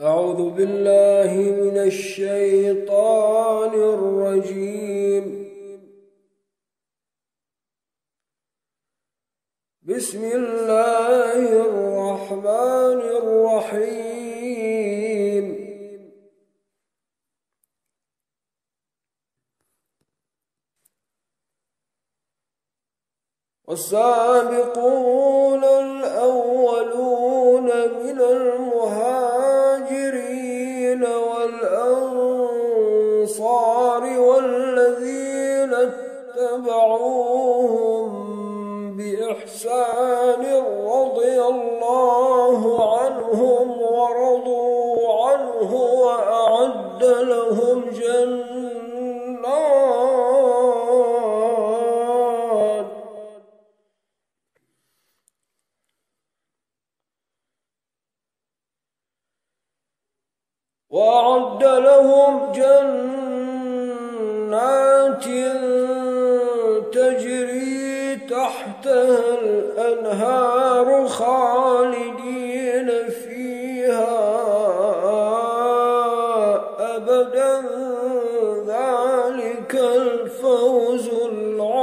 أعوذ بالله من الشيطان الرجيم. بسم الله الرحمن الرحيم. والسابقون الأولون من المؤمنين. بإحسان الرب. الله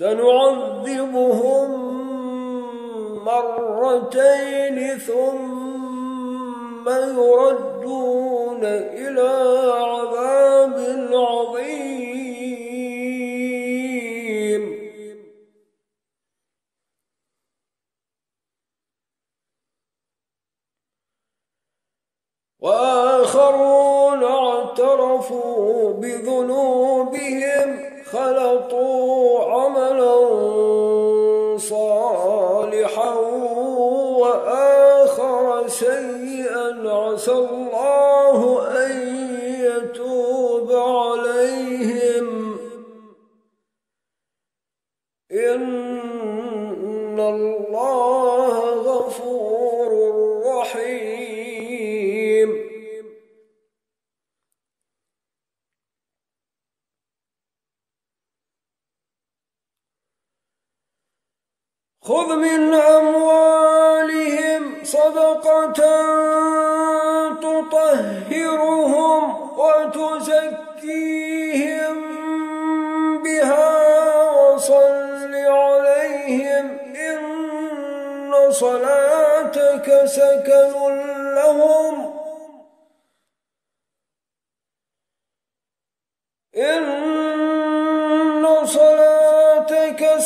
سنعذبهم مرتين ثم يردون إلى عذاب العظيم. إن الله غفور رحيم. خذ من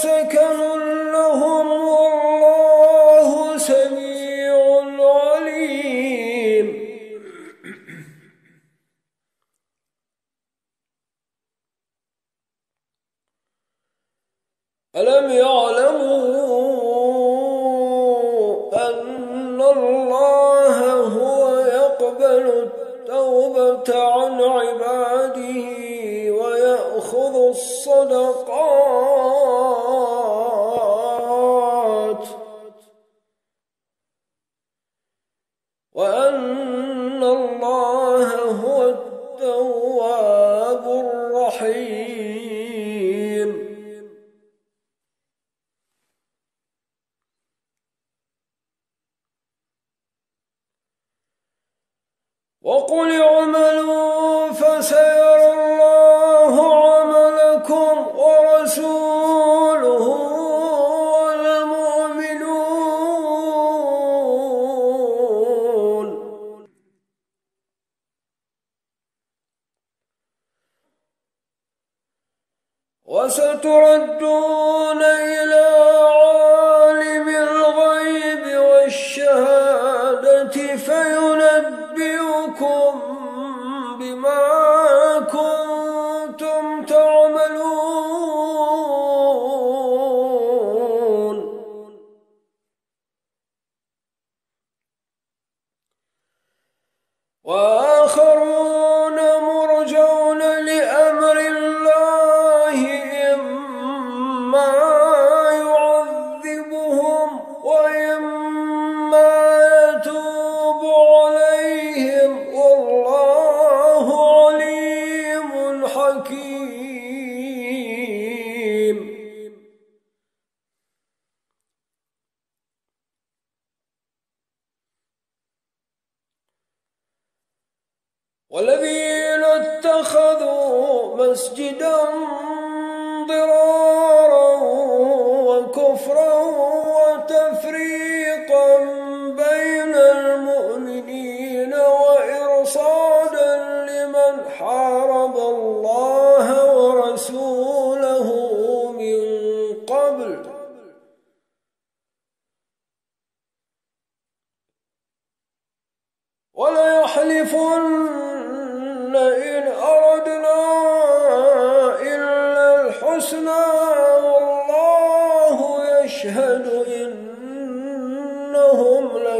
sick والذين اتخذوا مسجدا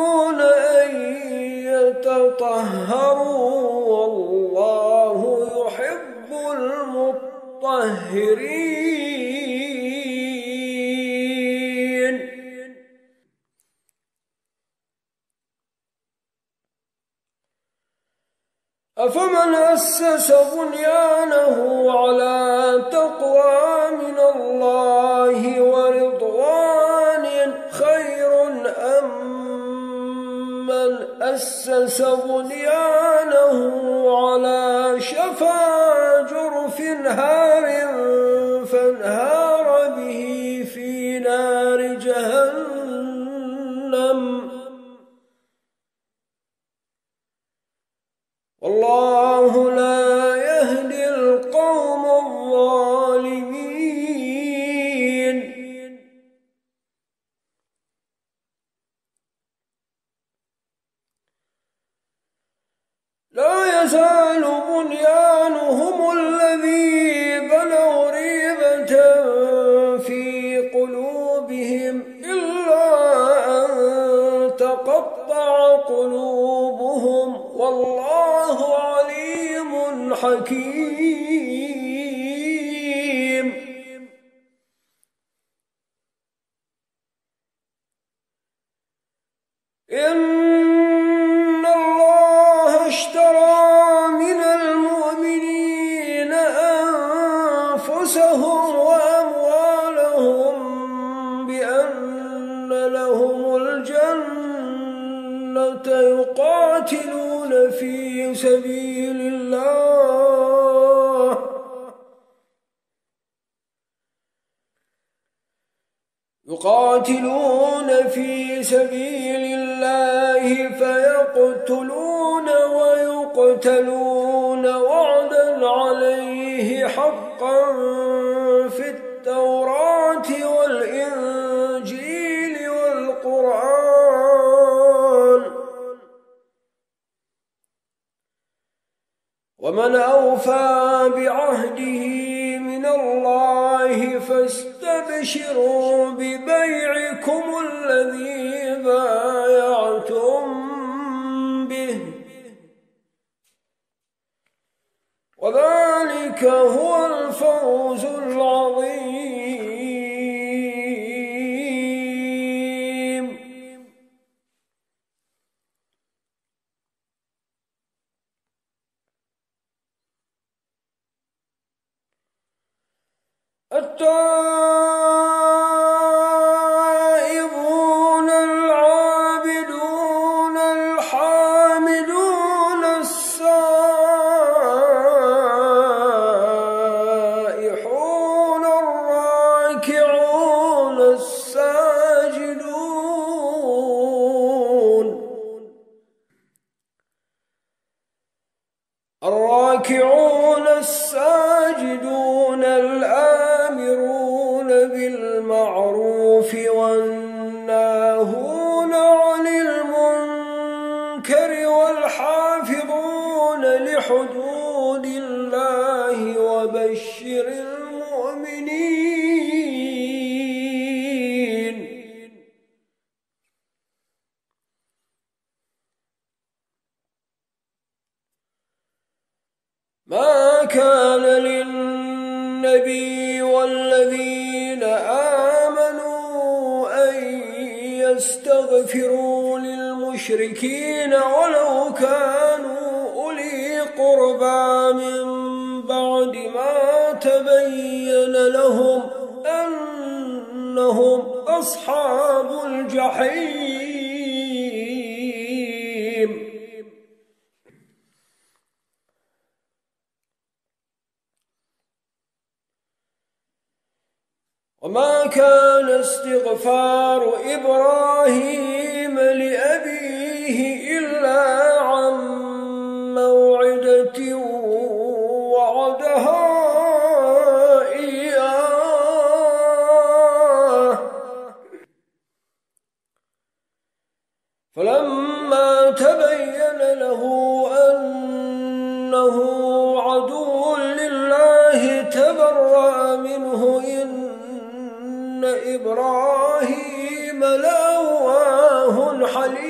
يحبون أن يتطهروا والله يحب المطهرين. أفمن أسس بنيانه على بنيانه على شفا جرف هار فانهار به في نار جهنم. والله إن حقا في التوراة والإنجيل والقرآن. ومن أوفى بعهده من الله فاستبشروا ببيعكم الذي وذلك هو الفوز العظيم. التائبون الحافظون لحدود الله وبشر الله كان استغفار إبراهيم لأبيه إبراهيم لواه الحليم.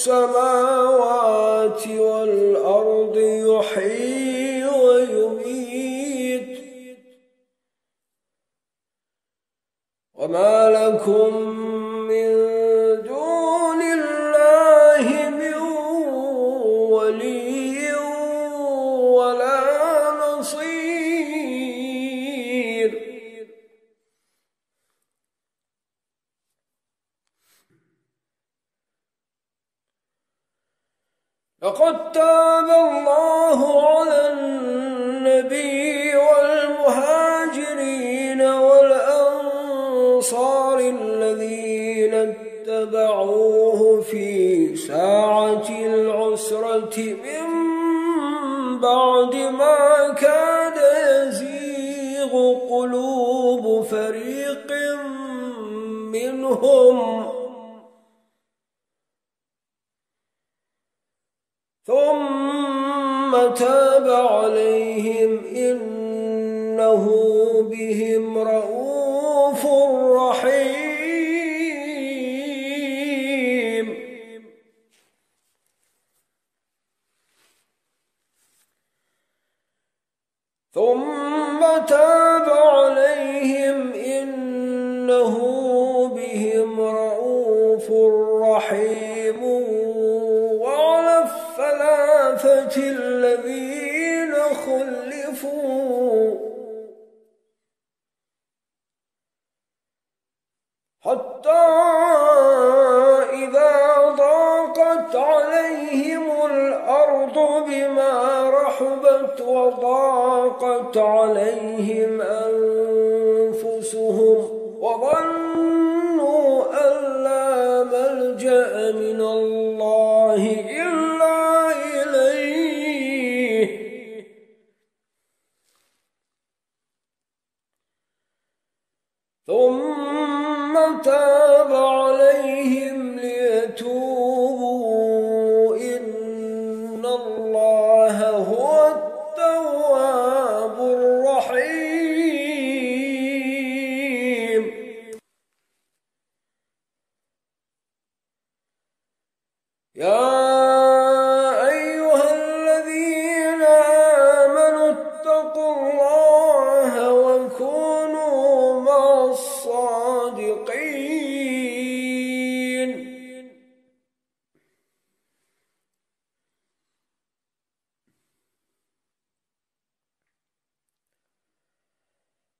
السماوات والأرض الذين اتبعوه في ساعة العسرة من بعد ما ثم تاب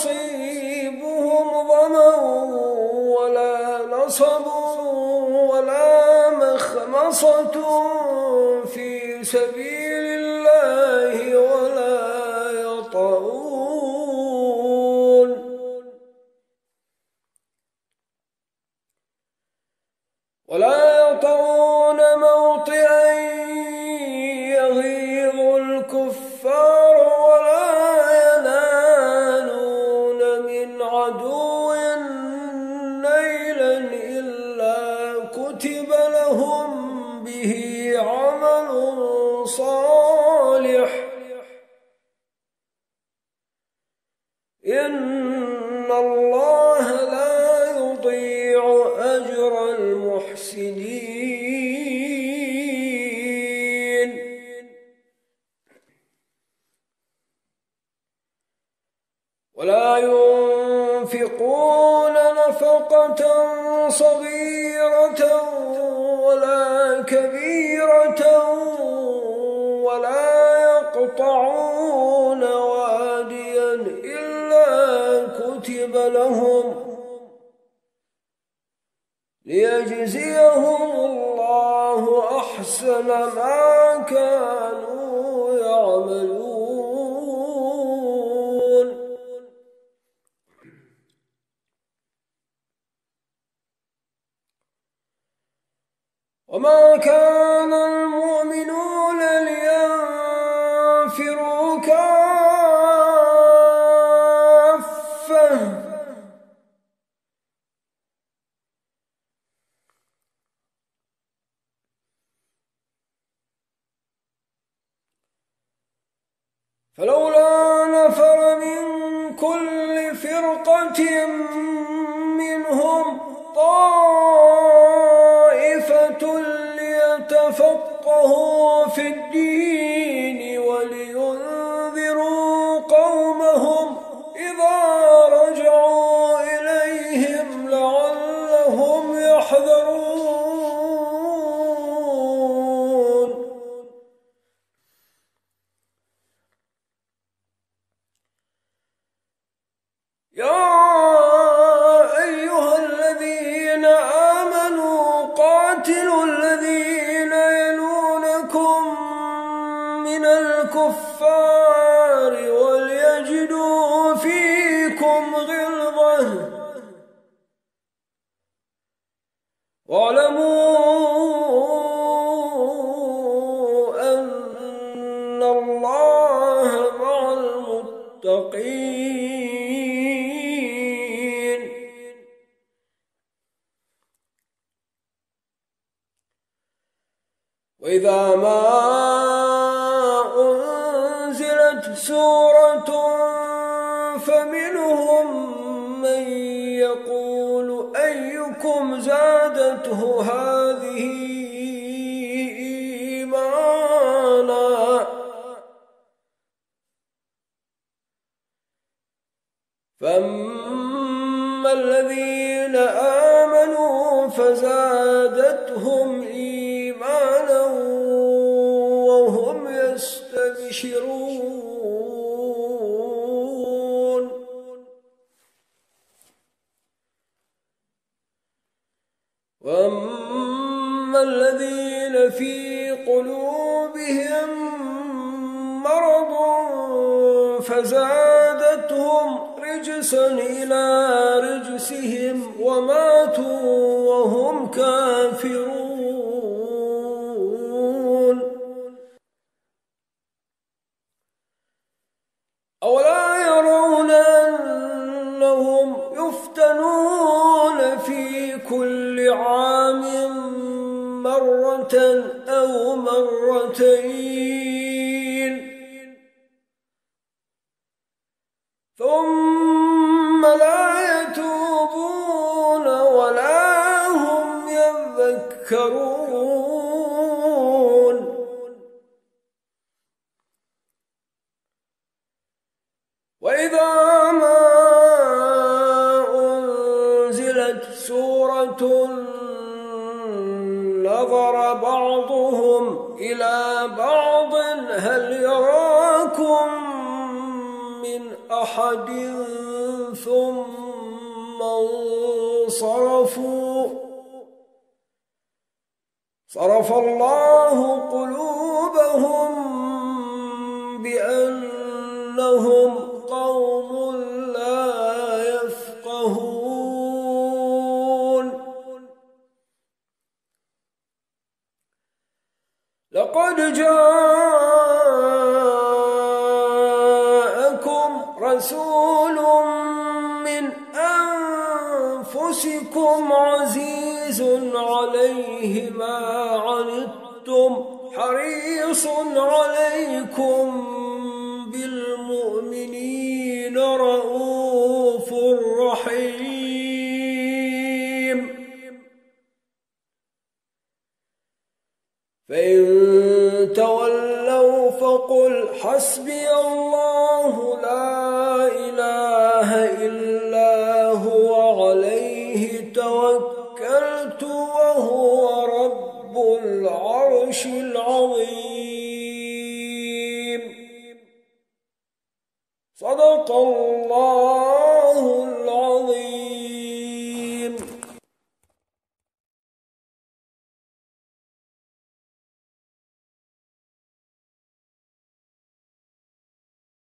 يصيبهم ظمأ ولا نصب ولا مخمصة في سبيل So. وما كان وهم المتقين يبشرون وأما الذين في قلوبهم مرض فزادتهم رجسا إلى رجسهم أو مرتين. انصرفوا صرف الله قلوبهم بأنهم قوم لا يفقهون. لقد جاءكم حريص عليكم بالمؤمنين رؤوف رحيم. فإن تولوا فقل حسبي الله لا